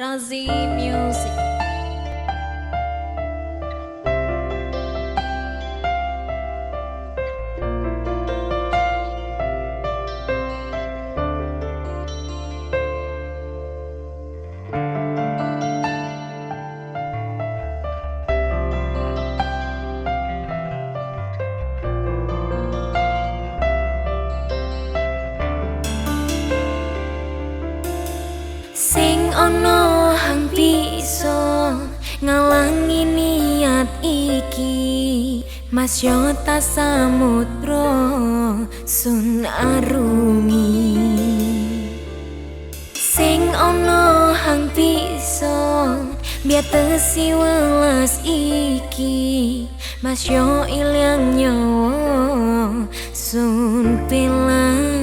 Transy Music. Niat iki Mas yo samudra sun arumi sing ono hang bisa biatesi welas iki Mas yo ilang nyawa sun pilani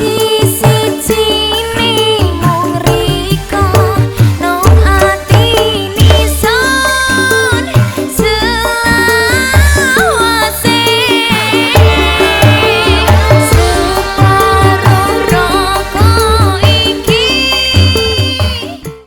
see